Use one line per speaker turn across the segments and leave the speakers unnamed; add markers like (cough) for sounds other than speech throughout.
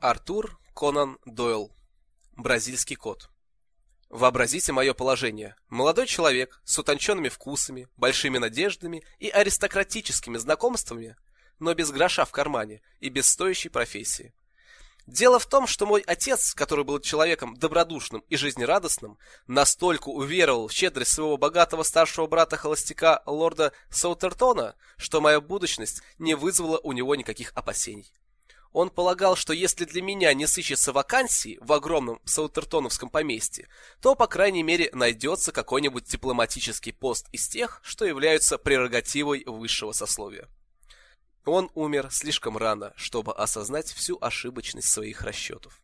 Артур Конан Дойл Бразильский кот Вообразите мое положение. Молодой человек с утонченными вкусами, большими надеждами и аристократическими знакомствами, но без гроша в кармане и без стоящей профессии. Дело в том, что мой отец, который был человеком добродушным и жизнерадостным, настолько уверовал в щедрость своего богатого старшего брата-холостяка лорда Саутертона, что моя будущность не вызвала у него никаких опасений. Он полагал, что если для меня не сыщется вакансии в огромном Саутертоновском поместье, то, по крайней мере, найдется какой-нибудь дипломатический пост из тех, что являются прерогативой высшего сословия. Он умер слишком рано, чтобы осознать всю ошибочность своих расчетов.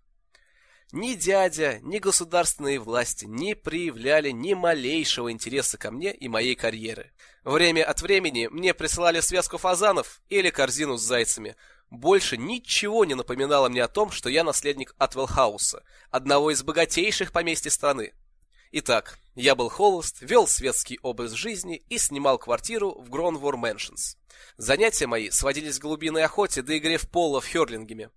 Ни дядя, ни государственные власти не проявляли ни малейшего интереса ко мне и моей карьере. Время от времени мне присылали связку фазанов или корзину с зайцами – больше ничего не напоминало мне о том, что я наследник Атвелхауса, одного из богатейших поместий страны. Итак, я был холост, вел светский образ жизни и снимал квартиру в Гровнор Мэншнс. Занятия мои сводились к голубиной охоте до игре в поло в Хёрлингеме.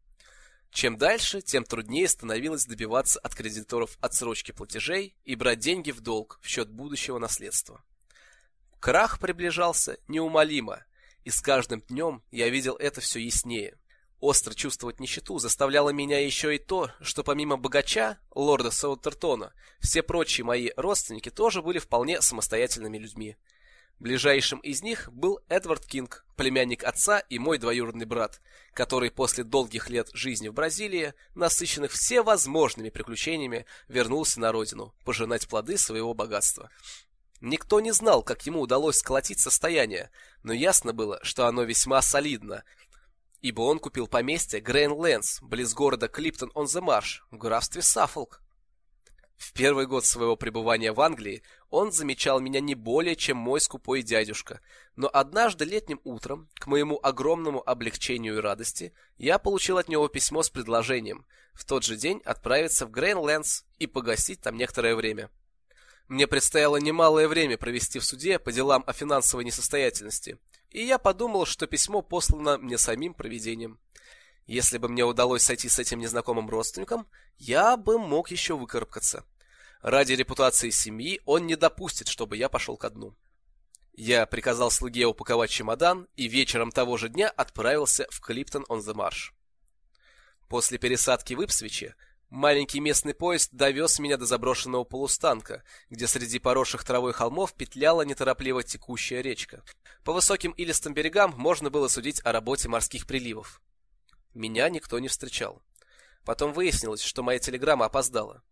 Чем дальше, тем труднее становилось добиваться от кредиторов отсрочки платежей и брать деньги в долг в счет будущего наследства. Крах приближался неумолимо, и с каждым днем я видел это все яснее. Остро чувствовать нищету заставляло меня еще и то, что помимо богача, лорда Саутертона, все прочие мои родственники тоже были вполне самостоятельными людьми. Ближайшим из них был Эдвард Кинг, племянник отца и мой двоюродный брат, который после долгих лет жизни в Бразилии, насыщенных всевозможными приключениями, вернулся на родину, пожинать плоды своего богатства. Никто не знал, как ему удалось сколотить состояние, но ясно было, что оно весьма солидно, ибо он купил поместье Грейлэндс, близ города Клиптон-он-зе-Марш, в графстве Саффолк. В первый год своего пребывания в Англии он замечал меня не более, чем мой скупой дядюшка, но однажды летним утром, к моему огромному облегчению и радости, я получил от него письмо с предложением в тот же день отправиться в Грейлэндс и погостить там некоторое время. Мне предстояло немалое время провести в суде по делам о финансовой несостоятельности, и я подумал, что письмо послано мне самим провидением. Если бы мне удалось сойти с этим незнакомым родственником, я бы мог еще выкарабкаться. Ради репутации семьи он не допустит, чтобы я пошел ко дну. Я приказал слуге упаковать чемодан и вечером того же дня отправился в Клиптон-он-зе-Марш. После пересадки в Ипсвиче Маленький местный поезд довез меня до заброшенного полустанка, где среди поросших травой холмов петляла неторопливо текущая речка. По высоким илистым берегам можно было судить о работе морских приливов. Меня никто не встречал. Потом выяснилось, что моя телеграмма опоздала.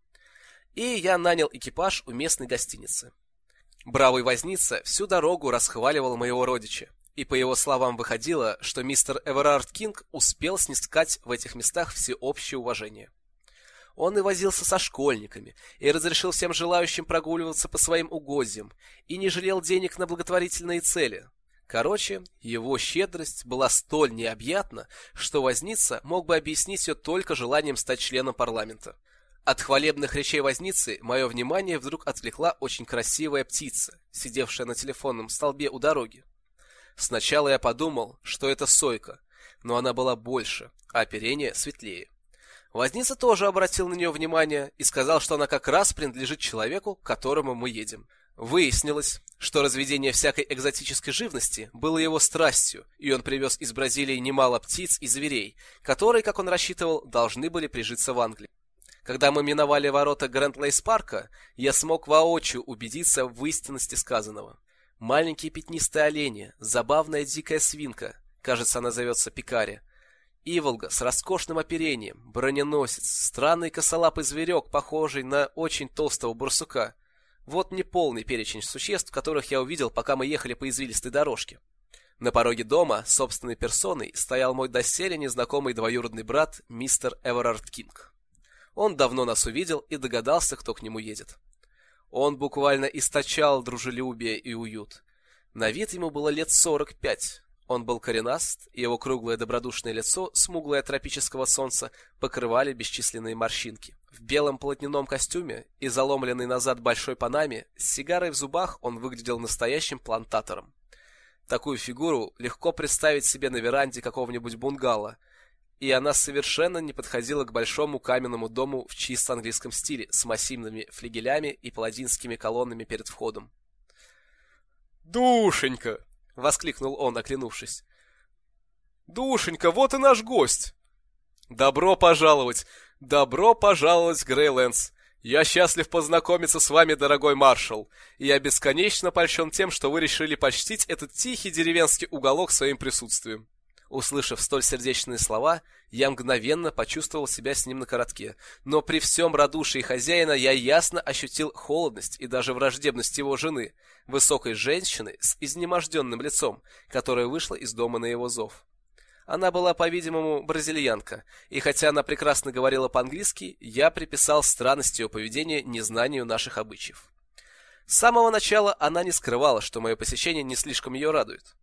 И я нанял экипаж у местной гостиницы. Бравый возница всю дорогу расхваливал моего родича, и по его словам выходило, что мистер Эверард Кинг успел снискать в этих местах всеобщее уважение. Он и возился со школьниками, и разрешил всем желающим прогуливаться по своим угодьям, и не жалел денег на благотворительные цели. Короче, его щедрость была столь необъятна, что возница мог бы объяснить ее только желанием стать членом парламента. От хвалебных речей возницы мое внимание вдруг отвлекла очень красивая птица, сидевшая на телефонном столбе у дороги. Сначала я подумал, что это сойка, но она была больше, а оперение светлее. Возница тоже обратил на нее внимание и сказал, что она как раз принадлежит человеку, к которому мы едем. Выяснилось, что разведение всякой экзотической живности было его страстью, и он привез из Бразилии немало птиц и зверей, которые, как он рассчитывал, должны были прижиться в Англии. Когда мы миновали ворота Грейлэндс-парка, я смог воочию убедиться в истинности сказанного. Маленькие пятнистые олени, забавная дикая свинка, кажется, она зовется Пикари, Иволга с роскошным оперением, броненосец, странный косолапый зверек, похожий на очень толстого барсука. Вот неполный перечень существ, которых я увидел, пока мы ехали по извилистой дорожке. На пороге дома собственной персоной стоял мой доселе незнакомый двоюродный брат мистер Эверард Кинг. Он давно нас увидел и догадался, кто к нему едет. Он буквально источал дружелюбие и уют. На вид ему было лет сорок пять. Он был коренаст, и его круглое добродушное лицо, смуглое от тропического солнца, покрывали бесчисленные морщинки. В белом полотняном костюме и заломленной назад большой панаме, с сигарой в зубах он выглядел настоящим плантатором. Такую фигуру легко представить себе на веранде какого-нибудь бунгало, и она совершенно не подходила к большому каменному дому в чисто английском стиле с массивными флигелями и паладинскими колоннами перед входом. «Душенька!» — воскликнул он, оклянувшись. «Душенька, вот и наш гость!» «Добро пожаловать! Добро пожаловать, Грейлендс! Я счастлив познакомиться с вами, дорогой маршал, и я бесконечно польщен тем, что вы решили почтить этот тихий деревенский уголок своим присутствием. Услышав столь сердечные слова, я мгновенно почувствовал себя с ним на коротке, но при всем радушии хозяина я ясно ощутил холодность и даже враждебность его жены, высокой женщины с изнеможденным лицом, которая вышла из дома на его зов. Она была, по-видимому, бразильянка, и хотя она прекрасно говорила по-английски, я приписал странность ее поведения незнанию наших обычаев. С самого начала она не скрывала, что мое посещение не слишком ее радует.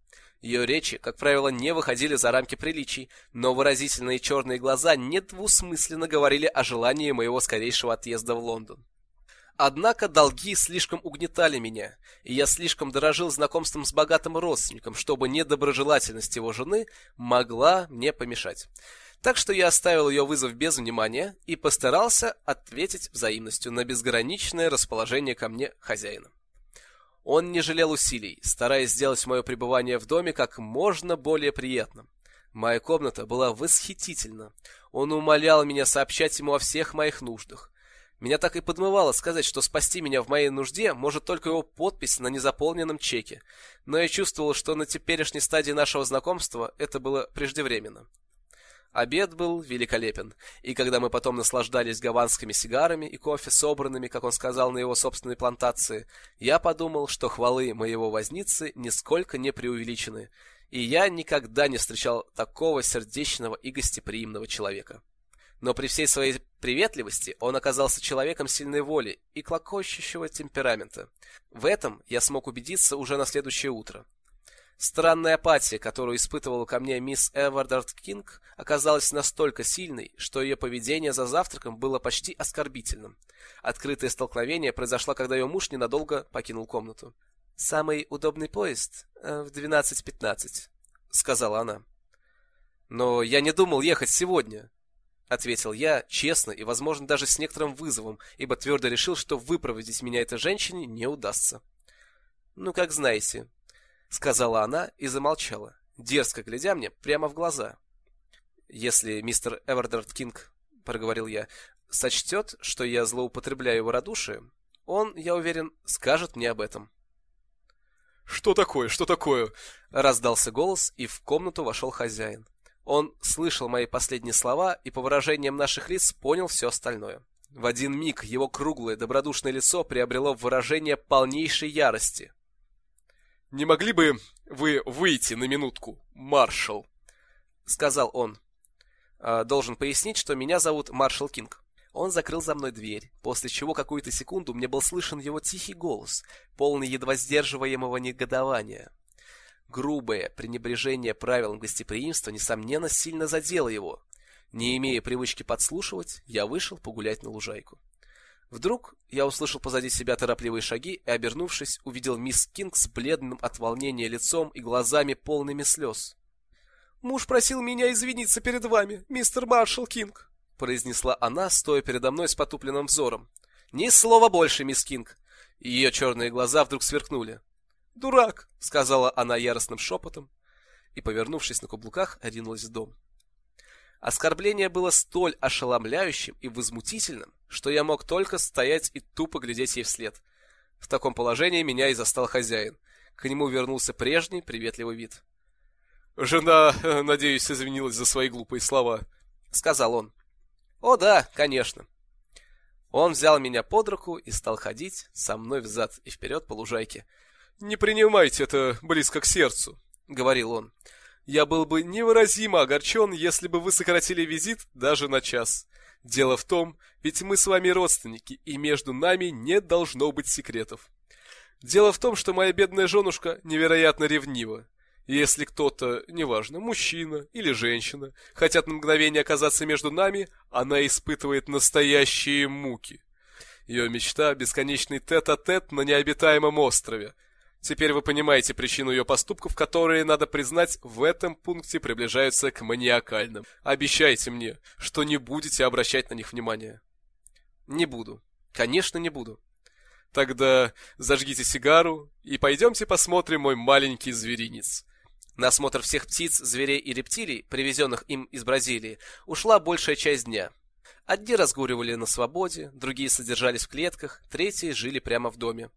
Ее речи, как правило, не выходили за рамки приличий, но выразительные черные глаза недвусмысленно говорили о желании моего скорейшего отъезда в Лондон. Однако долги слишком угнетали меня, и я слишком дорожил знакомством с богатым родственником, чтобы недоброжелательность его жены могла мне помешать. Так что я оставил ее вызов без внимания и постарался ответить взаимностью на безграничное расположение ко мне хозяина. Он не жалел усилий, стараясь сделать мое пребывание в доме как можно более приятным. Моя комната была восхитительна. Он умолял меня сообщать ему о всех моих нуждах. Меня так и подмывало сказать, что спасти меня в моей нужде может только его подпись на незаполненном чеке, но я чувствовал, что на теперешней стадии нашего знакомства это было преждевременно. Обед был великолепен, и когда мы потом наслаждались гаванскими сигарами и кофе, собранными, как он сказал, на его собственной плантации, я подумал, что хвалы моего возницы нисколько не преувеличены, и я никогда не встречал такого сердечного и гостеприимного человека. Но при всей своей приветливости он оказался человеком сильной воли и клокочущего темперамента. В этом я смог убедиться уже на следующее утро. Странная апатия, которую испытывала ко мне мисс Эвардард Кинг, оказалась настолько сильной, что ее поведение за завтраком было почти оскорбительным. Открытое столкновение произошло, когда ее муж ненадолго покинул комнату. «Самый удобный поезд э, в 12.15», — сказала она. «Но я не думал ехать сегодня», — ответил я, честно и, возможно, даже с некоторым вызовом, ибо твердо решил, что выпроводить меня этой женщине не удастся. «Ну, как знаете», — сказала она и замолчала, дерзко глядя мне прямо в глаза. «Если мистер Эвердард Кинг, — проговорил я, — сочтет, что я злоупотребляю его радушием, он, я уверен, скажет мне об этом». «Что такое? Что такое?» — раздался голос, и в комнату вошел хозяин. Он слышал мои последние слова и по выражениям наших лиц понял все остальное. В один миг его круглое добродушное лицо приобрело выражение полнейшей ярости. «Не могли бы вы выйти на минутку, маршал?» — сказал он. «А, «Должен пояснить, что меня зовут Маршал Кинг». Он закрыл за мной дверь, после чего какую-то секунду мне был слышен его тихий голос, полный едва сдерживаемого негодования. Грубое пренебрежение правилам гостеприимства, несомненно, сильно задело его. Не имея привычки подслушивать, я вышел погулять на лужайку. Вдруг я услышал позади себя торопливые шаги и, обернувшись, увидел мисс Кинг с бледным от волнения лицом и глазами полными слез. «Муж просил меня извиниться перед вами, мистер Маршал Кинг», произнесла она, стоя передо мной с потупленным взором. «Ни слова больше, мисс Кинг!» Ее черные глаза вдруг сверкнули. «Дурак!» — сказала она яростным шепотом и, повернувшись на каблуках, ринулась в дом. Оскорбление было столь ошеломляющим и возмутительным, что я мог только стоять и тупо глядеть ей вслед. В таком положении меня и застал хозяин. К нему вернулся прежний приветливый вид. «Жена, (laughs) надеюсь, извинилась за свои глупые слова», — сказал он. «О да, конечно». Он взял меня под руку и стал ходить со мной взад и вперед по лужайке, не принимайте это близко к сердцу, — говорил он. «Я был бы невыразимо огорчен, если бы вы сократили визит даже на час. Дело в том, ведь мы с вами родственники, и между нами не должно быть секретов. Дело в том, что моя бедная женушка невероятно ревнива. Если кто-то, неважно, мужчина или женщина, хотят на мгновение оказаться между нами, она испытывает настоящие муки. Ее мечта — бесконечный тет-а-тет -тет на необитаемом острове. Теперь вы понимаете причину ее поступков, которые, надо признать, в этом пункте приближаются к маниакальным. Обещайте мне, что не будете обращать на них внимания. Не буду. Конечно, не буду. Тогда зажгите сигару и пойдемте посмотрим мой маленький зверинец. На осмотр всех птиц, зверей и рептилий, привезенных им из Бразилии, ушла большая часть дня. Одни разгуливали на свободе, другие содержались в клетках, третьи жили прямо в доме.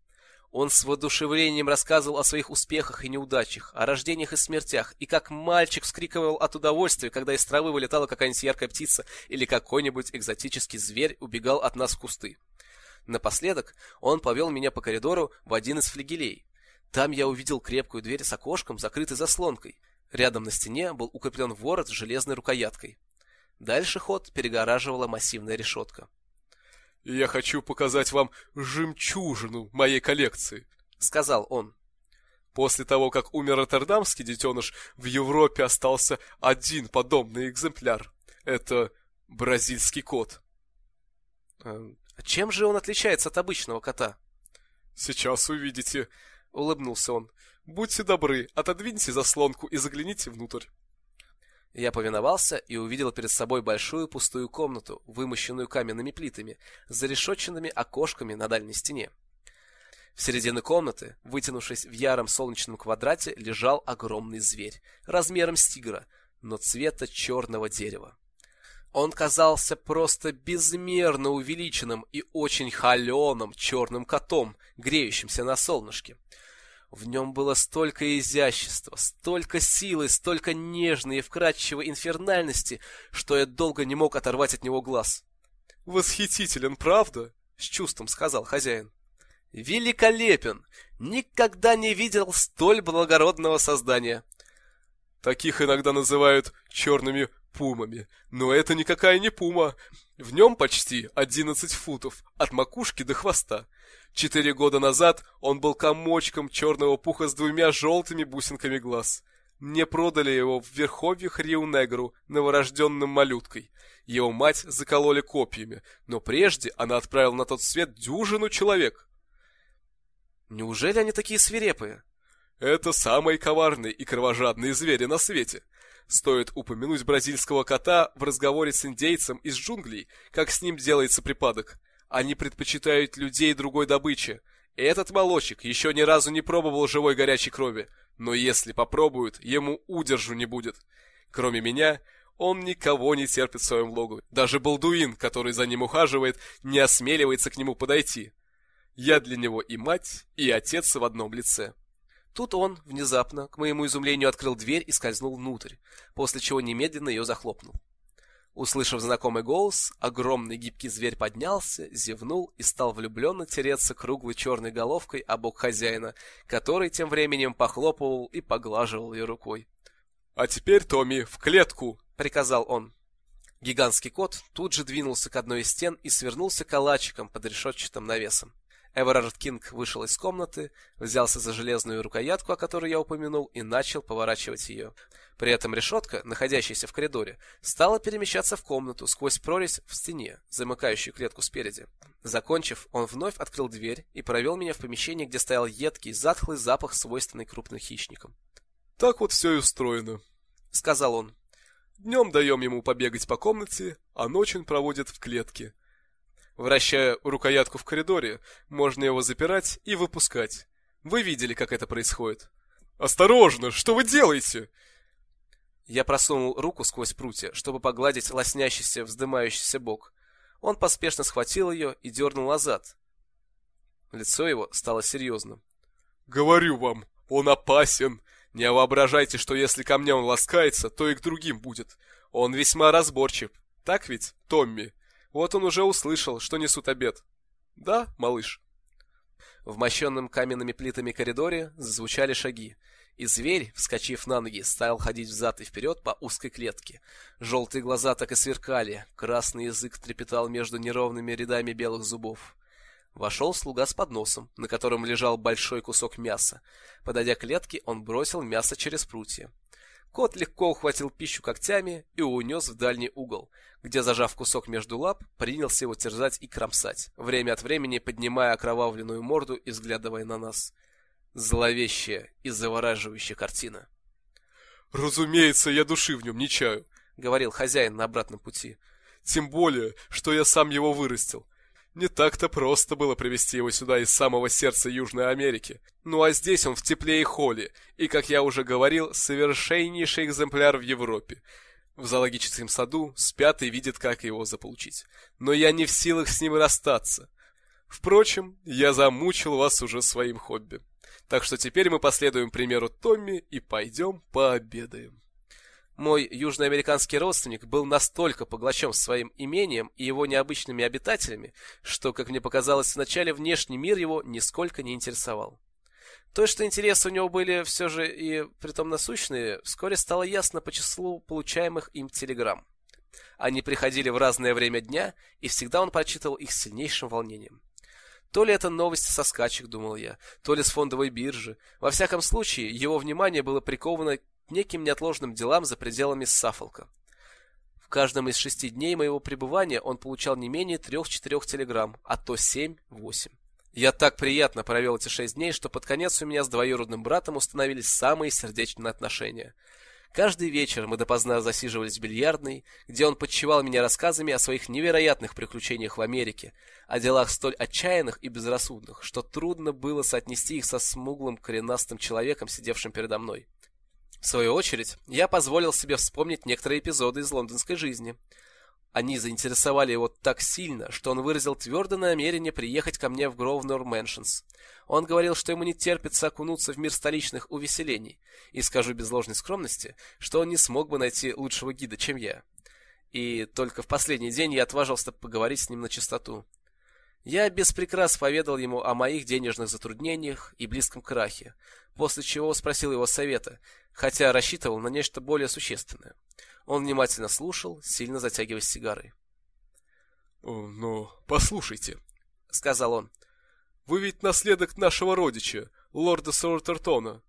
Он с воодушевлением рассказывал о своих успехах и неудачах, о рождениях и смертях, и как мальчик вскрикивал от удовольствия, когда из травы вылетала какая-нибудь яркая птица или какой-нибудь экзотический зверь убегал от нас в кусты. Напоследок он повел меня по коридору в один из флигелей. Там я увидел крепкую дверь с окошком, закрытой заслонкой. Рядом на стене был укреплен ворот с железной рукояткой. Дальше ход перегораживала массивная решетка. «Я хочу показать вам жемчужину моей коллекции», — сказал он. После того, как умер роттердамский детеныш, в Европе остался один подобный экземпляр. Это бразильский кот. А чем же он отличается от обычного кота? Сейчас увидите, улыбнулся он. Будьте добры, отодвиньте заслонку и загляните внутрь. Я повиновался и увидел перед собой большую пустую комнату, вымощенную каменными плитами, с зарешетченными окошками на дальней стене. В середине комнаты, вытянувшись в яром солнечном квадрате, лежал огромный зверь, размером с тигра, но цвета черного дерева. Он казался просто безмерно увеличенным и очень холеным черным котом, греющимся на солнышке. В нем было столько изящества, столько силы, столько нежной и вкрадчивой инфернальности, что я долго не мог оторвать от него глаз. «Восхитителен, правда?» — с чувством сказал хозяин. «Великолепен! Никогда не видел столь благородного создания!» Таких иногда называют черными пумами, но это никакая не пума. В нем почти 11 футов, от макушки до хвоста. Четыре года назад он был комочком черного пуха с двумя желтыми бусинками глаз. Мне продали его в верховьях Рио-Негру новорожденным малюткой. Его мать закололи копьями, но прежде она отправила на тот свет дюжину человек. Неужели они такие свирепые? Это самые коварные и кровожадные звери на свете. Стоит упомянуть бразильского кота в разговоре с индейцем из джунглей, как с ним делается припадок. Они предпочитают людей другой добычи. Этот молочек еще ни разу не пробовал живой горячей крови, но если попробуют, ему удержу не будет. Кроме меня, он никого не терпит в своем логове. Даже балдуин, который за ним ухаживает, не осмеливается к нему подойти. Я для него и мать, и отец в одном лице. Тут он, внезапно, к моему изумлению, открыл дверь и скользнул внутрь, после чего немедленно ее захлопнул. Услышав знакомый голос, огромный гибкий зверь поднялся, зевнул и стал влюбленно тереться круглой черной головкой о бок хозяина, который тем временем похлопывал и поглаживал ее рукой. «А теперь, Томми, в клетку!» — приказал он. Гигантский кот тут же двинулся к одной из стен и свернулся калачиком под решетчатым навесом. Эверард Кинг вышел из комнаты, взялся за железную рукоятку, о которой я упомянул, и начал поворачивать ее. При этом решетка, находящаяся в коридоре, стала перемещаться в комнату сквозь прорезь в стене, замыкающую клетку спереди. Закончив, он вновь открыл дверь и провел меня в помещение, где стоял едкий, затхлый запах, свойственный крупным хищникам. «Так вот все и устроено», — сказал он. «Днем даем ему побегать по комнате, а ночь он проводит в клетке». Вращая рукоятку в коридоре, можно его запирать и выпускать. Вы видели, как это происходит. «Осторожно! Что вы делаете?» Я просунул руку сквозь прутья, чтобы погладить лоснящийся, вздымающийся бок. Он поспешно схватил ее и дернул назад. Лицо его стало серьезным. «Говорю вам, он опасен. Не воображайте, что если ко мне он ласкается, то и к другим будет. Он весьма разборчив. Так ведь, Томми?» Вот он уже услышал, что несут обед. Да, малыш? В мощенном каменными плитами коридоре зазвучали шаги, И зверь, вскочив на ноги, стал ходить взад и вперед по узкой клетке. Желтые глаза так и сверкали, красный язык трепетал между неровными рядами белых зубов. Вошел слуга с подносом, на котором лежал большой кусок мяса. Подойдя к клетке, он бросил мясо через прутья. Кот легко ухватил пищу когтями и унес в дальний угол, где, зажав кусок между лап, принялся его терзать и кромсать, время от времени поднимая окровавленную морду и взглядывая на нас. Зловещая и завораживающая картина.
«Разумеется, я души в нем не чаю», —
говорил хозяин на обратном пути.
«Тем более, что я сам его вырастил. Не так-то просто было привезти его сюда из самого сердца Южной Америки. Ну а здесь он в тепле и холе, и, как я уже говорил, совершеннейший экземпляр в Европе. В зоологическом саду спят и видят, как его заполучить. Но я не в силах с ним расстаться. Впрочем, я замучил вас уже своим хобби. Так что теперь мы последуем примеру Томми и пойдем пообедаем.
Мой южноамериканский родственник был настолько поглощен своим имением и его необычными обитателями, что, как мне показалось, вначале внешний мир его нисколько не интересовал. То, что интересы у него были все же и притом насущные, вскоре стало ясно по числу получаемых им телеграмм. Они приходили в разное время дня, и всегда он прочитывал их с сильнейшим волнением. То ли это новости со скачек, думал я, то ли с фондовой биржи. Во всяком случае, его внимание было приковано неким неотложным делам за пределами Саффолка. В каждом из шести дней моего пребывания он получал не менее трех-четырех телеграмм, а то семь-восемь. Я так приятно провел эти шесть дней, что под конец у меня с двоюродным братом установились самые сердечные отношения. Каждый вечер мы допоздна засиживались в бильярдной, где он потчевал меня рассказами о своих невероятных приключениях в Америке, о делах столь отчаянных и безрассудных, что трудно было соотнести их со смуглым коренастым человеком, сидевшим передо мной. В свою очередь, я позволил себе вспомнить некоторые эпизоды из лондонской жизни. Они заинтересовали его так сильно, что он выразил твердое намерение приехать ко мне в Гровнор Мэншнс. Он говорил, что ему не терпится окунуться в мир столичных увеселений, и скажу без ложной скромности, что он не смог бы найти лучшего гида, чем я. И только в последний день я отважился поговорить с ним на чистоту. Я без прикрас поведал ему о моих денежных затруднениях и близком крахе, после чего спросил его совета, хотя рассчитывал на нечто более существенное. Он внимательно слушал, сильно затягиваясь сигарой.
«Ну, послушайте», — сказал он, — «вы ведь наследок нашего родича, лорда Сортертона».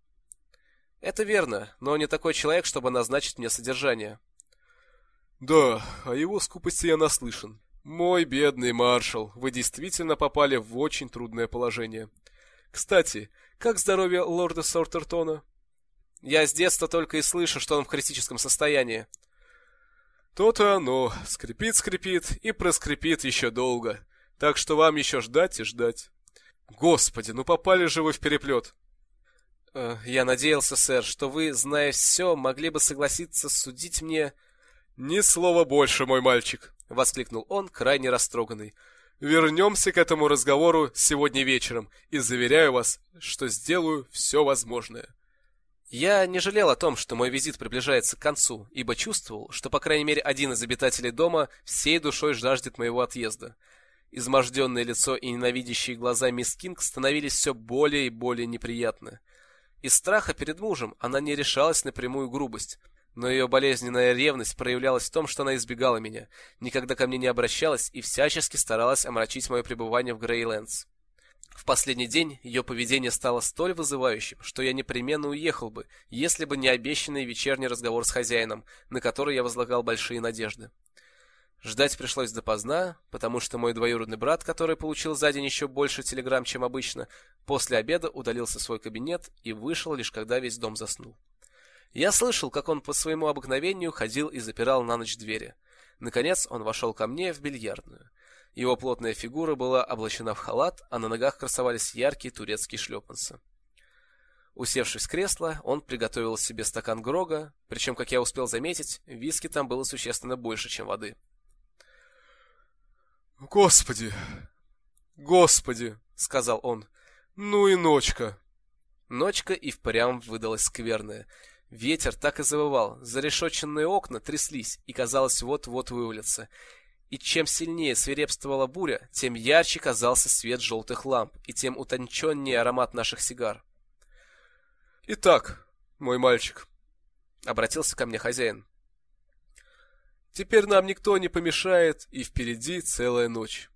«Это верно, но не такой человек, чтобы назначить мне содержание».
«Да, о его скупости я наслышан. Мой бедный маршал, вы действительно попали в очень трудное положение. Кстати, как здоровье лорда Сортертона?
Я с детства только и слышу, что он в критическом состоянии.
То-то оно, скрипит-скрипит и проскрипит еще долго. Так что вам еще ждать и ждать. Господи, ну попали же вы в переплет.
Э, я надеялся, сэр, что вы, зная все, могли бы согласиться судить мне...
Ни слова больше, мой мальчик. — воскликнул он, крайне растроганный. «Вернемся к этому разговору сегодня вечером, и заверяю вас, что сделаю все возможное».
Я не жалел о том, что мой визит приближается к концу, ибо чувствовал, что по крайней мере один из обитателей дома всей душой жаждет моего отъезда. Изможденное лицо и ненавидящие глаза мисс Кинг становились все более и более неприятны. Из страха перед мужем она не решалась на прямую грубость, но ее болезненная ревность проявлялась в том, что она избегала меня, никогда ко мне не обращалась и всячески старалась омрачить мое пребывание в Грейлендс. В последний день ее поведение стало столь вызывающим, что я непременно уехал бы, если бы не обещанный вечерний разговор с хозяином, на который я возлагал большие надежды. Ждать пришлось допоздна, потому что мой двоюродный брат, который получил за день еще больше телеграмм, чем обычно, после обеда удалился в свой кабинет и вышел лишь когда весь дом заснул. Я слышал, как он по своему обыкновению ходил и запирал на ночь двери. Наконец он вошел ко мне в бильярдную. Его плотная фигура была облачена в халат, а на ногах красовались яркие турецкие шлепанцы. Усевшись в кресло, он приготовил себе стакан грога, причем, как я успел заметить, виски там было существенно больше, чем воды.
«Господи! Господи!» — сказал он. «Ну и ночка!»
Ночка и впрямь выдалась скверная. Ветер так и завывал, зарешоченные окна тряслись и, казалось, вот-вот вывалятся. И чем сильнее свирепствовала буря, тем ярче казался свет желтых ламп, и тем утонченнее аромат наших сигар.
«Итак»,
мой мальчик, обратился ко мне хозяин. Теперь нам никто не помешает, и впереди целая ночь.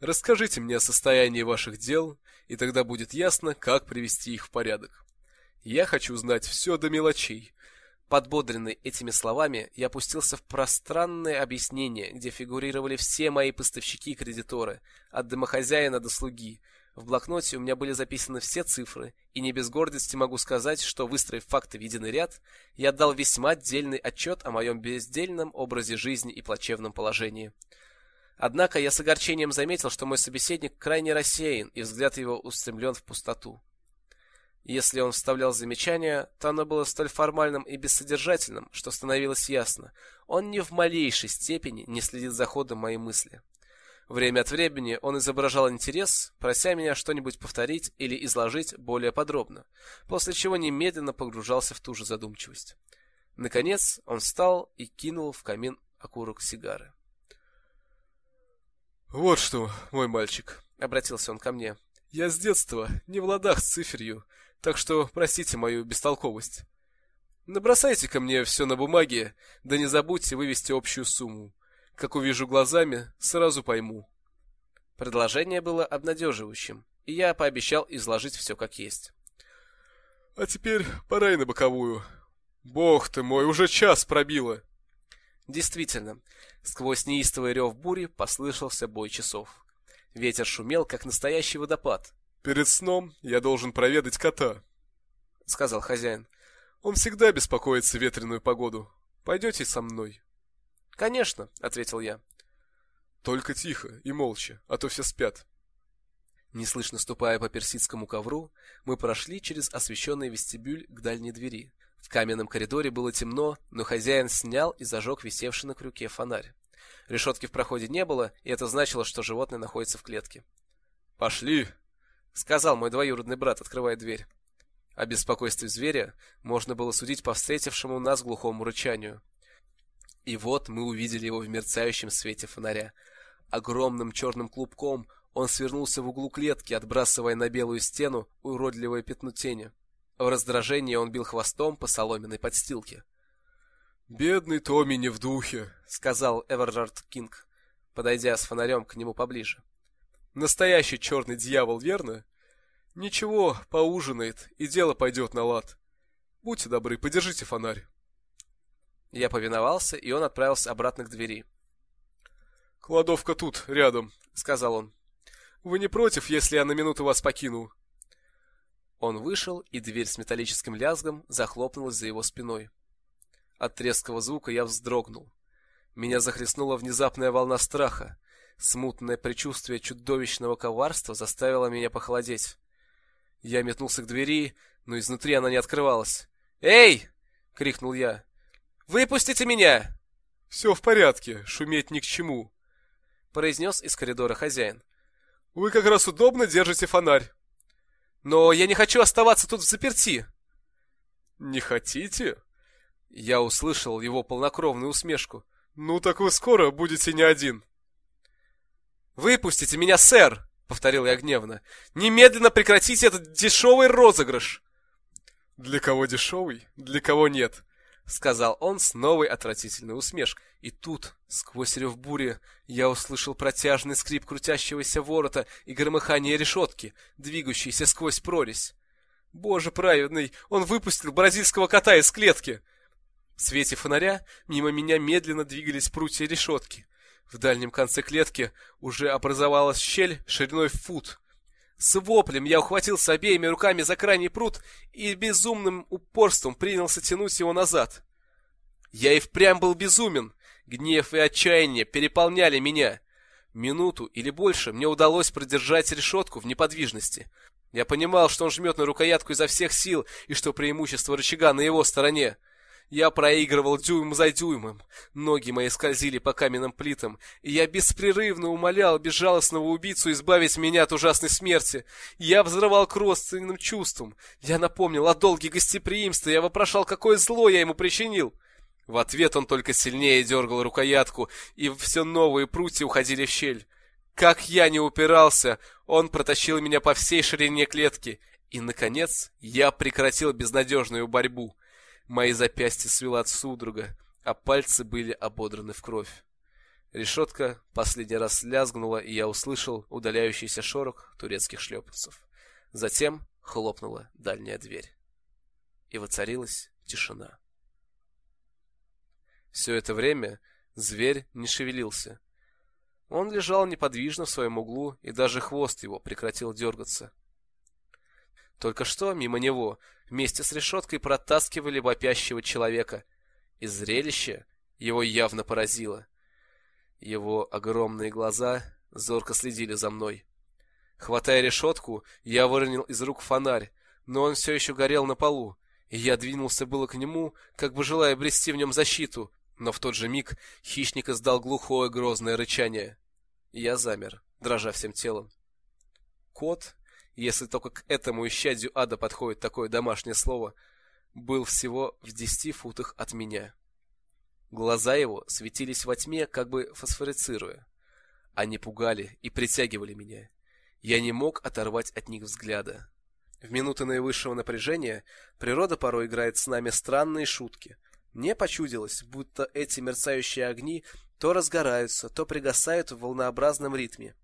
Расскажите мне о состоянии ваших дел, и тогда будет ясно, как привести их в порядок. Я хочу знать все до мелочей. Подбодренный этими словами, я опустился в пространное объяснение, где фигурировали все мои поставщики и кредиторы, от домохозяина до слуги, в блокноте у меня были записаны все цифры, и не без гордости могу сказать, что, выстроив факты в единый ряд, я дал весьма отдельный отчет о моем бездельном образе жизни и плачевном положении. Однако я с огорчением заметил, что мой собеседник крайне рассеян, и взгляд его устремлен в пустоту. Если он вставлял замечания, то оно было столь формальным и бессодержательным, что становилось ясно, он ни в малейшей степени не следит за ходом моей мысли. Время от времени он изображал интерес, прося меня что-нибудь повторить или изложить более подробно, после чего немедленно погружался в ту же задумчивость. Наконец он встал и кинул в камин окурок сигары. «Вот что, мой мальчик», — обратился он ко мне, — «я с детства не в ладах с циферью, так что простите мою бестолковость. Набросайте ко мне все на бумаге, да не забудьте вывести общую сумму. Как увижу глазами, сразу пойму. Предложение было обнадеживающим, и я пообещал изложить все как есть. А теперь пора и на боковую. Бог ты мой, уже час пробило. Действительно, сквозь неистовый рев бури послышался бой часов. Ветер шумел, как настоящий водопад. Перед сном я должен проведать кота, сказал хозяин. Он всегда беспокоится ветреную погоду. Пойдете со мной? «Конечно», — ответил я. «Только тихо и молча, а то все спят». Неслышно ступая по персидскому ковру, мы прошли через освещенный вестибюль к дальней двери. В каменном коридоре было темно, но хозяин снял и зажег висевший на крюке фонарь. Решетки в проходе не было, и это значило, что животное находится в клетке. «Пошли!» — сказал мой двоюродный брат, открывая дверь. О беспокойстве зверя можно было судить по встретившему нас глухому рычанию. И вот мы увидели его в мерцающем свете фонаря. Огромным черным клубком он свернулся в углу клетки, отбрасывая на белую стену уродливое пятно тени. В раздражении он бил хвостом по соломенной подстилке. «Бедный Томми не в духе», — сказал Эверард Кинг, подойдя с фонарем к нему поближе. «Настоящий черный дьявол, верно? Ничего, поужинает, и дело пойдет на лад. Будьте добры, подержите фонарь». Я повиновался, и он отправился обратно к двери. «Кладовка тут, рядом», — сказал он. «Вы не против, если я на минуту вас покину?» Он вышел, и дверь с металлическим лязгом захлопнулась за его спиной. От треского звука я вздрогнул. Меня захлестнула внезапная волна страха. Смутное предчувствие чудовищного коварства заставило меня похолодеть. Я метнулся к двери, но изнутри она не открывалась. «Эй!» — крикнул я. Выпустите меня!» «Все в порядке, шуметь ни к чему», — произнес из коридора хозяин. «Вы как раз удобно держите фонарь». «Но я не хочу оставаться тут в заперти». «Не хотите?» Я услышал его полнокровную усмешку. «Ну так вы скоро будете не один». «Выпустите меня, сэр!» — повторил я гневно. «Немедленно прекратите этот дешевый розыгрыш!» «Для кого дешевый, для кого нет. — сказал он с новой отвратительной усмешкой. И тут, сквозь рев бури, я услышал протяжный скрип крутящегося ворота и громыхание решетки, двигающейся сквозь прорезь. Боже праведный, он выпустил бразильского кота из клетки! В свете фонаря мимо меня медленно двигались прутья решетки. В дальнем конце клетки уже образовалась щель шириной в фут. С воплем я ухватился обеими руками за крайний прут и безумным упорством принялся тянуть его назад. Я и впрямь был безумен. Гнев и отчаяние переполняли меня. Минуту или больше мне удалось продержать решетку в неподвижности. Я понимал, что он жмет на рукоятку изо всех сил и что преимущество рычага на его стороне. Я проигрывал дюйм за дюймом. Ноги мои скользили по каменным плитам, и я беспрерывно умолял безжалостного убийцу избавить меня от ужасной смерти. Я взрывал к родственным чувствам. Я напомнил о долге гостеприимства, я вопрошал, какое зло я ему причинил. В ответ он только сильнее дергал рукоятку, и все новые прутья уходили в щель. Как я не упирался, он протащил меня по всей ширине клетки, И, наконец, я прекратил безнадежную борьбу. Мои запястья свело от судорога, а пальцы были ободраны в кровь. Решетка последний раз лязгнула, и я услышал удаляющийся шорох турецких шлепанцев. Затем хлопнула дальняя дверь. И воцарилась тишина. Все это время зверь не шевелился. Он лежал неподвижно в своем углу, и даже хвост его прекратил дергаться. Только что мимо него вместе с решеткой протаскивали вопящего человека, и зрелище его явно поразило. Его огромные глаза зорко следили за мной. Хватая решетку, я выронил из рук фонарь, но он все еще горел на полу, и я двинулся было к нему, как бы желая обрести в нем защиту, но в тот же миг хищник издал глухое грозное рычание. Я замер, дрожа всем телом. Кот, если только к этому исчадью ада подходит такое домашнее слово, был всего в десяти футах от меня. Глаза его светились во тьме, как бы фосфорицируя. Они пугали и притягивали меня. Я не мог оторвать от них взгляда. В минуты наивысшего напряжения природа порой играет с нами странные шутки. Мне почудилось, будто эти мерцающие огни то разгораются, то пригасают в волнообразном ритме.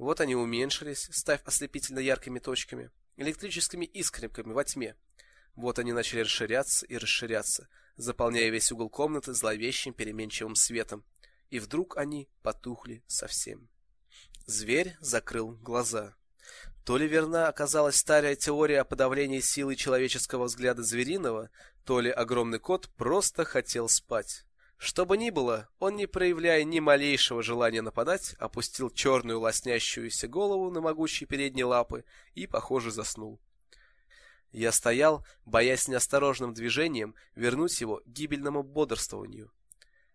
Вот они уменьшились, став ослепительно яркими точками, электрическими искорками во тьме. Вот они начали расширяться и расширяться, заполняя весь угол комнаты зловещим переменчивым светом. И вдруг они потухли совсем. Зверь закрыл глаза. То ли верна оказалась старая теория о подавлении силы человеческого взгляда звериного, то ли огромный кот просто хотел спать. Что бы ни было, он, не проявляя ни малейшего желания нападать, опустил черную лоснящуюся голову на могучие передние лапы и, похоже, заснул. Я стоял, боясь неосторожным движением вернуть его гибельному бодрствованию.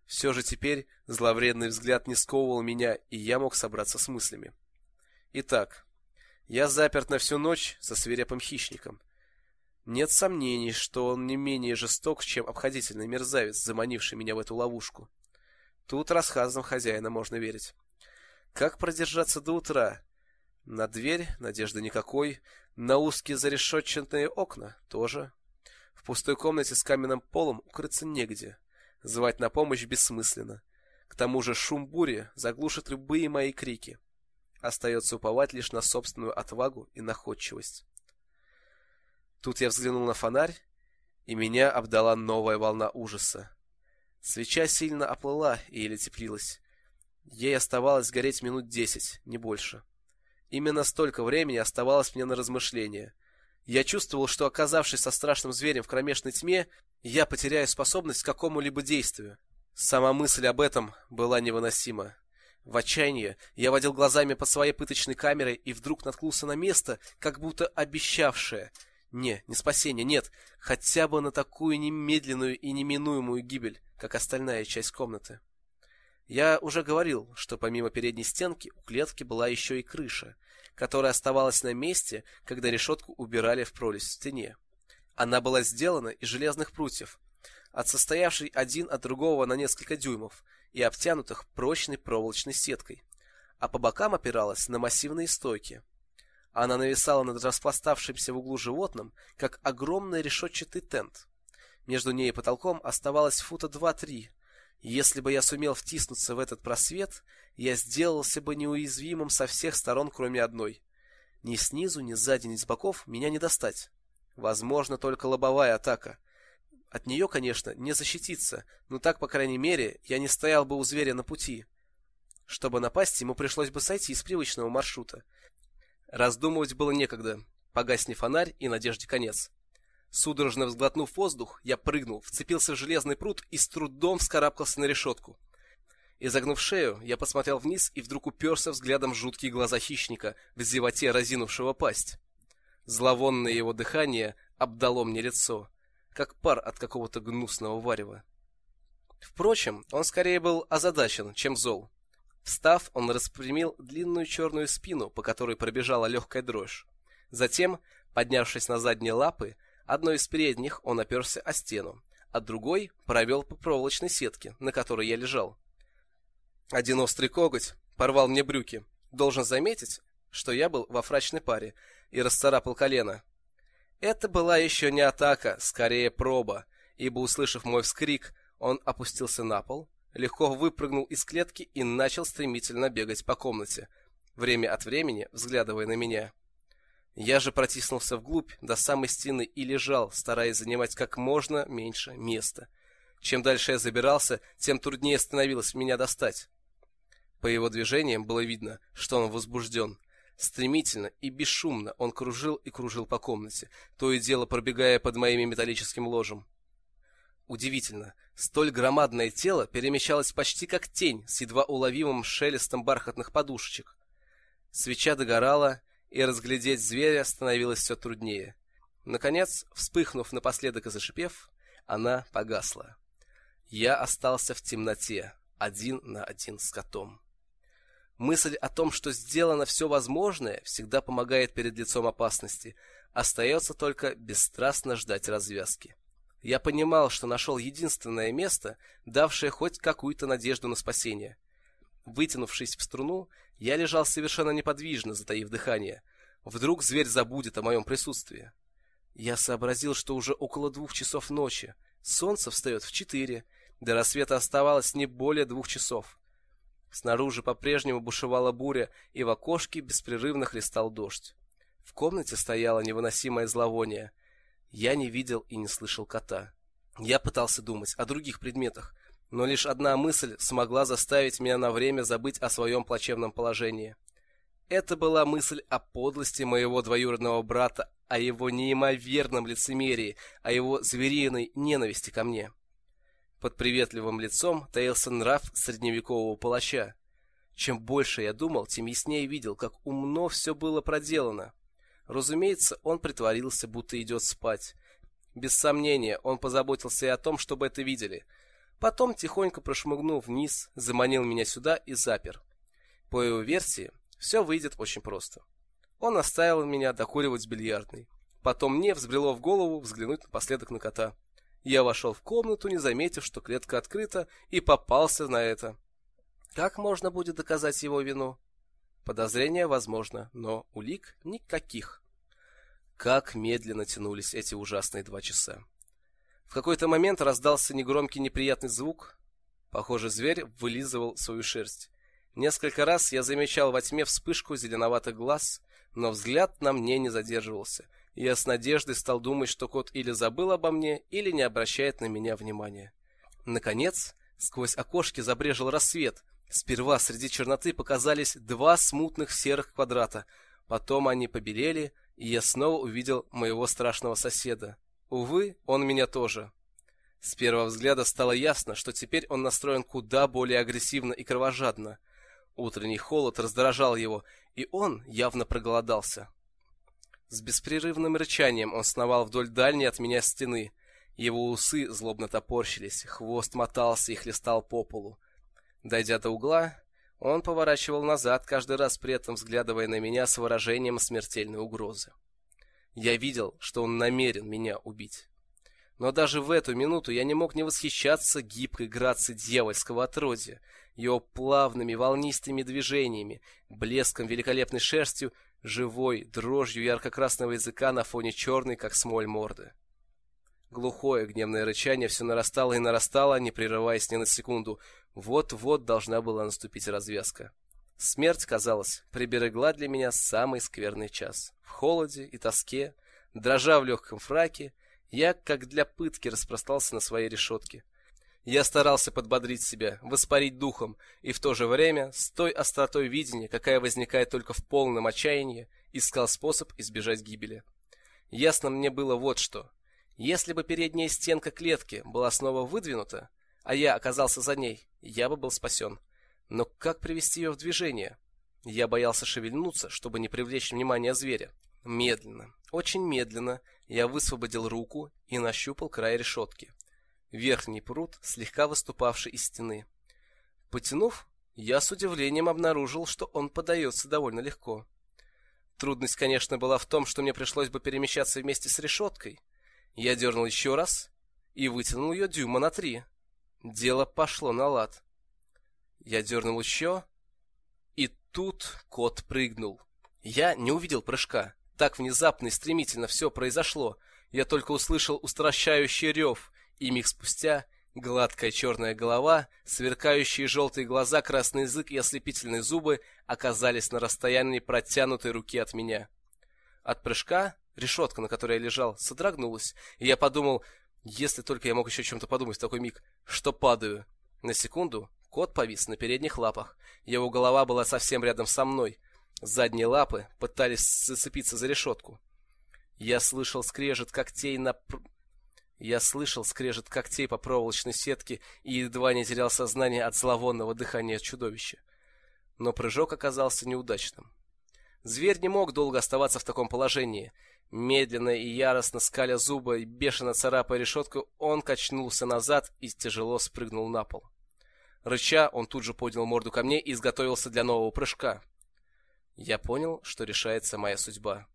Все же теперь зловредный взгляд не сковывал меня, и я мог собраться с мыслями. Итак, я заперт на всю ночь со свирепым хищником. Нет сомнений, что он не менее жесток, чем обходительный мерзавец, заманивший меня в эту ловушку. Тут рассказам хозяина можно верить. Как продержаться до утра? На дверь надежды никакой, на узкие зарешетчатые окна тоже. В пустой комнате с каменным полом укрыться негде. Звать на помощь бессмысленно. К тому же шум бури заглушит любые мои крики. Остается уповать лишь на собственную отвагу и находчивость. Тут я взглянул на фонарь, и меня обдала новая волна ужаса. Свеча сильно оплыла и еле теплилась. Ей оставалось гореть минут десять, не больше. Именно столько времени оставалось мне на размышления. Я чувствовал, что, оказавшись со страшным зверем в кромешной тьме, я потеряю способность к какому-либо действию. Сама мысль об этом была невыносима. В отчаянии я водил глазами по своей пыточной камере и вдруг наткнулся на место, как будто обещавшее — не, не спасение, нет, хотя бы на такую немедленную и неминуемую гибель, как остальная часть комнаты. Я уже говорил, что помимо передней стенки у клетки была еще и крыша, которая оставалась на месте, когда решетку убирали в прорезь в стене. Она была сделана из железных прутьев, отсостоявшей один от другого на несколько дюймов и обтянутых прочной проволочной сеткой, а по бокам опиралась на массивные стойки. Она нависала над распластавшимся в углу животным, как огромный решетчатый тент. Между ней и потолком оставалось фута два-три. Если бы я сумел втиснуться в этот просвет, я сделался бы неуязвимым со всех сторон, кроме одной. Ни снизу, ни сзади, ни с боков меня не достать. Возможно, только лобовая атака. От нее, конечно, не защититься, но так, по крайней мере, я не стоял бы у зверя на пути. Чтобы напасть, ему пришлось бы сойти с привычного маршрута. Раздумывать было некогда. Погасни фонарь и надежде конец. Судорожно взглотнув воздух, я прыгнул, вцепился в железный пруд и с трудом вскарабкался на решетку. Изогнув шею, я посмотрел вниз и вдруг уперся взглядом в жуткие глаза хищника в зевоте разинувшего пасть. Зловонное его дыхание обдало мне лицо, как пар от какого-то гнусного варева. Впрочем, он скорее был озадачен, чем зол. Встав, он распрямил длинную черную спину, по которой пробежала легкая дрожь. Затем, поднявшись на задние лапы, одной из передних он оперся о стену, а другой провел по проволочной сетке, на которой я лежал. Один острый коготь порвал мне брюки. Должен заметить, что я был во фрачной паре и расцарапал колено. Это была еще не атака, скорее проба, ибо, услышав мой вскрик, он опустился на пол, легко выпрыгнул из клетки и начал стремительно бегать по комнате, время от времени взглядывая на меня. Я же протиснулся вглубь до самой стены и лежал, стараясь занимать как можно меньше места. Чем дальше я забирался, тем труднее становилось меня достать. По его движениям было видно, что он возбужден. Стремительно и бесшумно он кружил и кружил по комнате, то и дело пробегая под моими металлическим ложем. Удивительно, столь громадное тело перемещалось почти как тень с едва уловимым шелестом бархатных подушечек. Свеча догорала, и разглядеть зверя становилось все труднее. Наконец, вспыхнув напоследок и зашипев, она погасла. Я остался в темноте, один на один с котом. Мысль о том, что сделано все возможное, всегда помогает перед лицом опасности. Остается только бесстрастно ждать развязки. Я понимал, что нашел единственное место, давшее хоть какую-то надежду на спасение. Вытянувшись в струну, я лежал совершенно неподвижно, затаив дыхание. Вдруг зверь забудет о моем присутствии. Я сообразил, что уже около двух часов ночи. Солнце встает в четыре. До рассвета оставалось не более двух часов. Снаружи по-прежнему бушевала буря, и в окошке беспрерывно хлестал дождь. В комнате стояло невыносимое зловоние. Я не видел и не слышал кота. Я пытался думать о других предметах, но лишь одна мысль смогла заставить меня на время забыть о своем плачевном положении. Это была мысль о подлости моего двоюродного брата, о его неимоверном лицемерии, о его звериной ненависти ко мне. Под приветливым лицом таился нрав средневекового палача. Чем больше я думал, тем яснее видел, как умно все было проделано. Разумеется, он притворился, будто идет спать. Без сомнения, он позаботился и о том, чтобы это видели. Потом, тихонько прошмыгнув вниз, заманил меня сюда и запер. По его версии, все выйдет очень просто. Он оставил меня докуривать в бильярдной. Потом мне взбрело в голову взглянуть напоследок на кота. Я вошел в комнату, не заметив, что клетка открыта, и попался на это. Как можно будет доказать его вину? Подозрения возможно, но улик никаких. Как медленно тянулись эти ужасные два часа. В какой-то момент раздался негромкий неприятный звук. Похоже, зверь вылизывал свою шерсть. Несколько раз я замечал во тьме вспышку зеленоватых глаз, но взгляд на мне не задерживался, я с надеждой стал думать, что кот или забыл обо мне, или не обращает на меня внимания. Наконец, сквозь окошки забрежил рассвет. Сперва среди черноты показались два смутных серых квадрата. Потом они побелели, и я снова увидел моего страшного соседа. Увы, он меня тоже. С первого взгляда стало ясно, что теперь он настроен куда более агрессивно и кровожадно. Утренний холод раздражал его, и он явно проголодался. С беспрерывным рычанием он сновал вдоль дальней от меня стены. Его усы злобно топорщились, хвост мотался и хлестал по полу. Дойдя до угла, он поворачивал назад, каждый раз при этом взглядывая на меня с выражением смертельной угрозы. Я видел, что он намерен меня убить. Но даже в эту минуту я не мог не восхищаться гибкой грацией дьявольского отродья, его плавными волнистыми движениями, блеском великолепной шерстью живой дрожью ярко-красного языка на фоне черной, как смоль, морды. Глухое гневное рычание все нарастало и нарастало, не прерываясь ни на секунду. Вот-вот должна была наступить развязка. Смерть, казалось, приберегла для меня самый скверный час. В холоде и тоске, дрожа в легком фраке, я, как для пытки, распростался на своей решетке. Я старался подбодрить себя, воспарить духом, и в то же время, с той остротой видения, какая возникает только в полном отчаянии, искал способ избежать гибели. Ясно мне было вот что. Если бы передняя стенка клетки была снова выдвинута, а я оказался за ней, я бы был спасен. Но как привести ее в движение? Я боялся шевельнуться, чтобы не привлечь внимание зверя. Медленно, очень медленно, я высвободил руку и нащупал край решетки верхний прут, слегка выступавший из стены. Потянув, я с удивлением обнаружил, что он подается довольно легко. Трудность, конечно, была в том, что мне пришлось бы перемещаться вместе с решеткой. Я дернул еще раз и вытянул ее дюйма на три. Дело пошло на лад. Я дернул еще, и тут кот прыгнул. Я не увидел прыжка. Так внезапно и стремительно все произошло. Я только услышал устращающий рев, и миг спустя гладкая черная голова, сверкающие желтые глаза, красный язык и ослепительные зубы оказались на расстоянии протянутой руки от меня. От прыжка решетка, на которой я лежал, содрогнулась, и я подумал, если только я мог еще чем-то подумать в такой миг, что падаю. На секунду кот повис на передних лапах. Его голова была совсем рядом со мной. Задние лапы пытались зацепиться за решетку. Я слышал скрежет когтей на... Я слышал скрежет когтей по проволочной сетке и едва не терял сознание от зловонного дыхания чудовища. Но прыжок оказался неудачным. Зверь не мог долго оставаться в таком положении. Медленно и яростно скаля зубы и бешено царапая решетку, он качнулся назад и тяжело спрыгнул на пол. Рыча, он тут же поднял морду ко мне и изготовился для нового прыжка. Я понял, что решается моя судьба.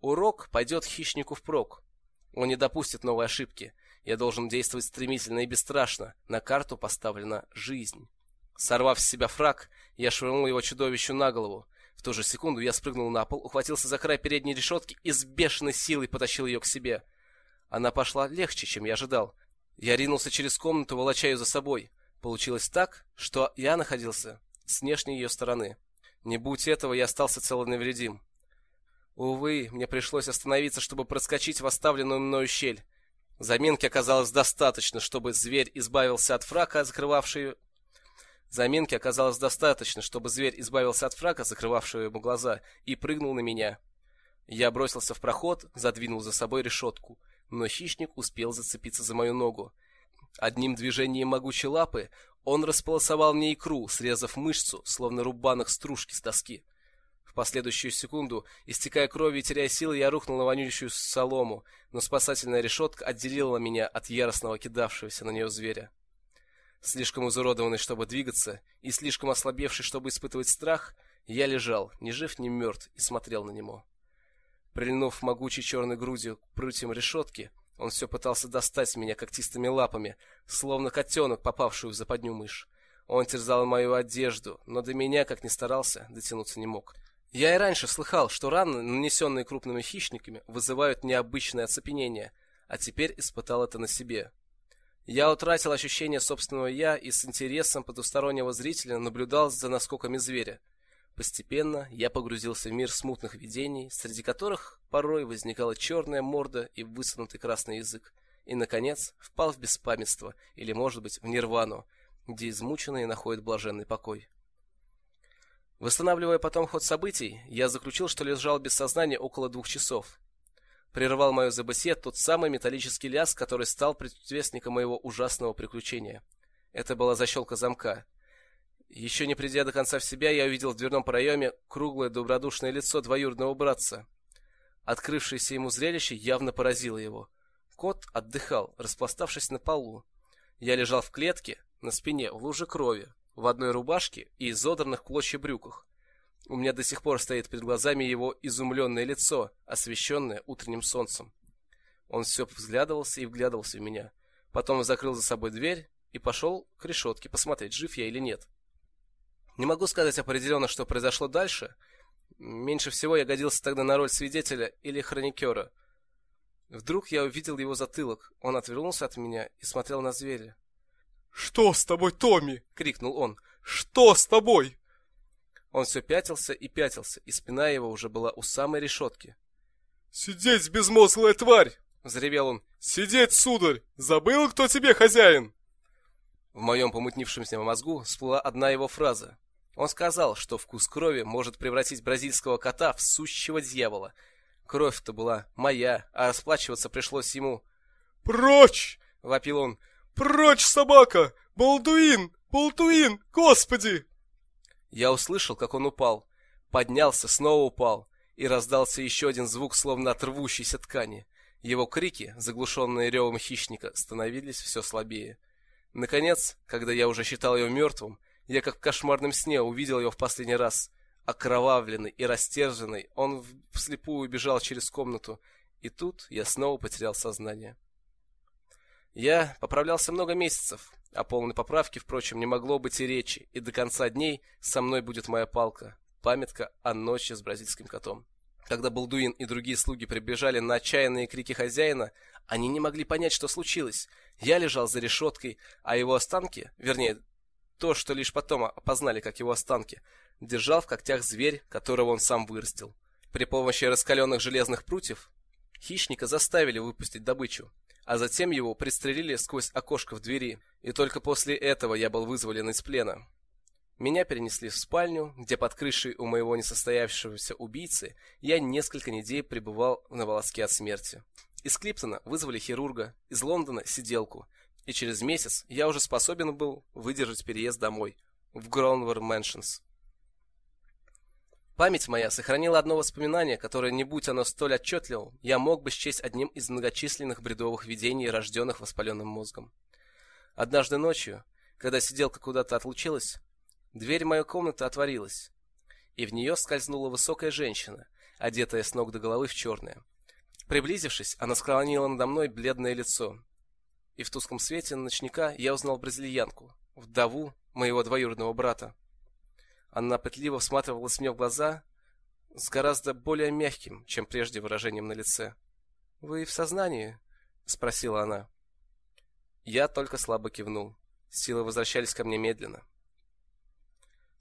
Урок пойдет хищнику впрок. Он не допустит новой ошибки. Я должен действовать стремительно и бесстрашно. На карту поставлена жизнь. Сорвав с себя фраг, я швырнул его чудовищу на голову. В ту же секунду я спрыгнул на пол, ухватился за край передней решетки и с бешеной силой потащил ее к себе. Она пошла легче, чем я ожидал. Я ринулся через комнату, волоча ее за собой. Получилось так, что я находился с внешней ее стороны. Не будь этого, я остался цел и невредим. Увы, мне пришлось остановиться, чтобы проскочить в оставленную мною щель. Заминки оказалось достаточно, чтобы зверь избавился от фрака, закрывавшей... Заминки оказалось достаточно, чтобы зверь избавился от фрака, закрывавшего ему глаза, и прыгнул на меня. Я бросился в проход, задвинул за собой решетку, но хищник успел зацепиться за мою ногу. Одним движением могучей лапы он располосовал мне икру, срезав мышцу, словно рубанок стружки с доски. В последующую секунду, истекая кровью и теряя силы, я рухнул на вонючую солому, но спасательная решетка отделила меня от яростного кидавшегося на нее зверя. Слишком изуродованный, чтобы двигаться, и слишком ослабевший, чтобы испытывать страх, я лежал, ни жив, ни мертв, и смотрел на него. Прильнув могучей черной грудью к прутьям решетки, он все пытался достать меня когтистыми лапами, словно котенок, попавший в западню мышь. Он терзал мою одежду, но до меня, как ни старался, дотянуться не мог. Я и раньше слыхал, что раны, нанесенные крупными хищниками, вызывают необычное оцепенение, а теперь испытал это на себе. Я утратил ощущение собственного «я» и с интересом потустороннего зрителя наблюдал за наскоками зверя. Постепенно я погрузился в мир смутных видений, среди которых порой возникала черная морда и высунутый красный язык, и, наконец, впал в беспамятство или, может быть, в нирвану, где измученные находят блаженный покой. Восстанавливая потом ход событий, я заключил, что лежал без сознания около двух часов. Прервал мое забытье тот самый металлический лязг, который стал предвестником моего ужасного приключения. Это была защелка замка. Еще не придя до конца в себя, я увидел в дверном проеме круглое добродушное лицо двоюродного братца. Открывшееся ему зрелище явно поразило его. Кот отдыхал, распластавшись на полу. Я лежал в клетке, на спине, в луже крови в одной рубашке и изодранных клочья брюках. У меня до сих пор стоит перед глазами его изумленное лицо, освещенное утренним солнцем. Он все взглядывался и вглядывался в меня. Потом закрыл за собой дверь и пошел к решетке посмотреть, жив я или нет. Не могу сказать определенно, что произошло дальше. Меньше всего я годился тогда на роль свидетеля или хроникера. Вдруг я увидел его затылок. Он отвернулся от меня и смотрел на зверя.
«Что с тобой, Томми?»
— крикнул он.
«Что с тобой?»
Он все пятился и пятился, и спина его уже была у самой решетки.
«Сидеть, безмозглая тварь!»
— взревел он.
«Сидеть, сударь! Забыл, кто тебе хозяин?»
В моем помутнившемся мозгу всплыла одна его фраза. Он сказал, что вкус крови может превратить бразильского кота в сущего дьявола. Кровь-то была моя, а расплачиваться пришлось ему.
«Прочь!»
— вопил он.
«Прочь, собака! Балдуин! Балдуин! Господи!»
Я услышал, как он упал. Поднялся, снова упал. И раздался еще один звук, словно от рвущейся ткани. Его крики, заглушенные ревом хищника, становились все слабее. Наконец, когда я уже считал его мертвым, я как в кошмарном сне увидел его в последний раз. Окровавленный и растерзанный, он вслепую бежал через комнату, и тут я снова потерял сознание. Я поправлялся много месяцев, о полной поправке, впрочем, не могло быть и речи, и до конца дней со мной будет моя палка, памятка о ночи с бразильским котом. Когда Балдуин и другие слуги прибежали на отчаянные крики хозяина, они не могли понять, что случилось. Я лежал за решеткой, а его останки, вернее, то, что лишь потом опознали как его останки, держал в когтях зверь, которого он сам вырастил. При помощи раскаленных железных прутьев хищника заставили выпустить добычу, а затем его пристрелили сквозь окошко в двери, и только после этого я был вызволен из плена. Меня перенесли в спальню, где под крышей у моего несостоявшегося убийцы я несколько недель пребывал на волоске от смерти. Из Клиптона вызвали хирурга, из Лондона сиделку, и через месяц я уже способен был выдержать переезд домой, в Гровнор Мэншнс. Память моя сохранила одно воспоминание, которое, не будь оно столь отчетливым, я мог бы счесть одним из многочисленных бредовых видений, рожденных воспаленным мозгом. Однажды ночью, когда сиделка куда-то отлучилась, Дверь моей комнаты отворилась, и в нее скользнула высокая женщина, одетая с ног до головы в черное. Приблизившись, она склонила надо мной бледное лицо, и в тусклом свете ночника я узнал бразильянку, вдову моего двоюродного брата. Она пытливо всматривалась мне в глаза с гораздо более мягким, чем прежде выражением на лице. «Вы в сознании?» — спросила она. Я только слабо кивнул. Силы возвращались ко мне медленно.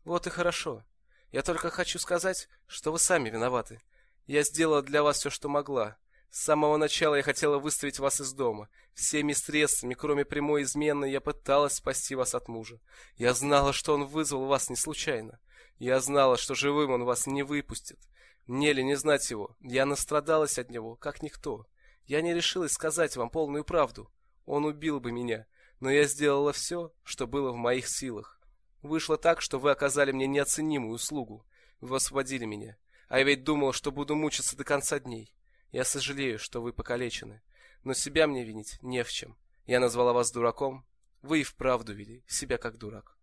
Вот и хорошо. Я только хочу сказать, что вы сами виноваты. Я сделала для вас все, что могла. С самого начала я хотела выставить вас из дома. Всеми средствами, кроме прямой измены, я пыталась спасти вас от мужа. Я знала, что он вызвал вас не случайно. Я знала, что живым он вас не выпустит. Мне ли не знать его? Я настрадалась от него, как никто. Я не решилась сказать вам полную правду. Он убил бы меня, но я сделала все, что было в моих силах. Вышло так, что вы оказали мне неоценимую услугу. Вы освободили меня. А я ведь думал, что буду мучиться до конца дней. Я сожалею, что вы покалечены. Но себя мне винить не в чем. Я назвала вас дураком. Вы и вправду вели себя как дурак.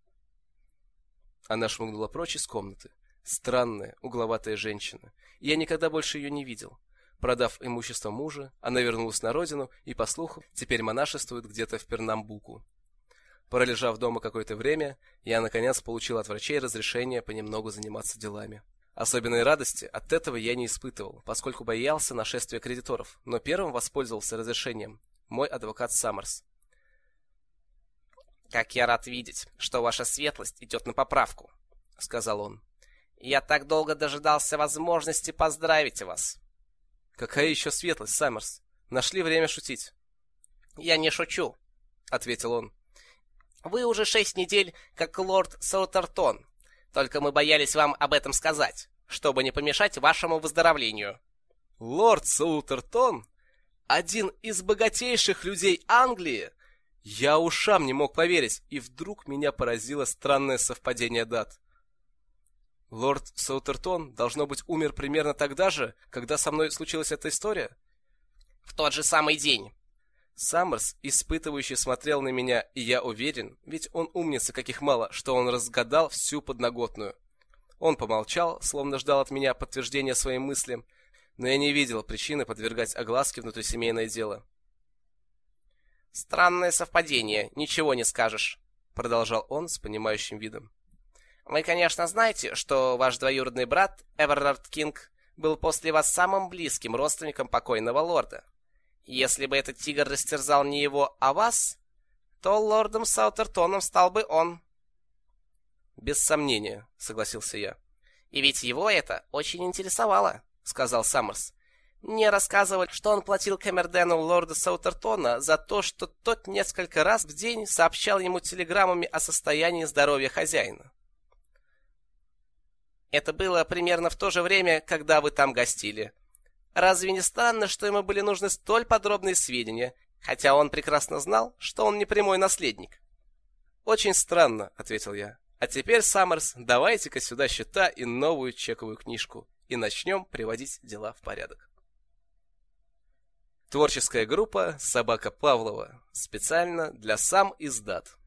Она шмыгнула прочь из комнаты. Странная, угловатая женщина. я никогда больше ее не видел. Продав имущество мужа, она вернулась на родину и, по слуху, теперь монашествует где-то в Пернамбуку. Пролежав дома какое-то время, я наконец получил от врачей разрешение понемногу заниматься делами. Особенной радости от этого я не испытывал, поскольку боялся нашествия кредиторов, но первым воспользовался разрешением мой адвокат Саммерс.
«Как я рад видеть, что ваша светлость идет на поправку», — сказал он. «Я так долго дожидался возможности поздравить вас».
«Какая еще светлость, Саммерс? Нашли время шутить».
«Я не шучу», — ответил он. Вы уже шесть недель как лорд Саутертон. Только мы боялись вам об этом сказать, чтобы не помешать вашему выздоровлению.
Лорд Саутертон? Один из богатейших людей Англии? Я ушам не мог поверить, и вдруг меня поразило странное совпадение дат. Лорд Саутертон, должно быть, умер примерно тогда же, когда со мной случилась эта история?
В тот же самый день.
Саммерс, испытывающий, смотрел на меня, и я уверен, ведь он умница каких мало, что он разгадал всю подноготную. Он помолчал, словно ждал от меня подтверждения своим мыслям, но я не видел причины подвергать огласке внутрисемейное дело.
«Странное совпадение, ничего не скажешь», — продолжал он с понимающим видом. «Вы, конечно, знаете, что ваш двоюродный брат, Эверард Кинг, был после вас самым близким родственником покойного лорда. Если бы этот тигр растерзал не его, а вас, то лордом Саутертоном стал бы он.
Без сомнения, согласился я.
И ведь его это очень интересовало, сказал Саммерс. Мне рассказывали, что он платил Камердену лорда Саутертона за то, что тот несколько раз в день сообщал ему телеграммами о состоянии здоровья хозяина. Это было примерно в то же время, когда вы там гостили. Разве не странно, что ему были нужны столь подробные сведения, хотя он прекрасно знал, что он не прямой наследник?
Очень странно, ответил я. А теперь, Саммерс, давайте-ка сюда счета и новую чековую книжку, и начнем приводить дела в порядок. Творческая группа «Собака Павлова» специально для сам издат.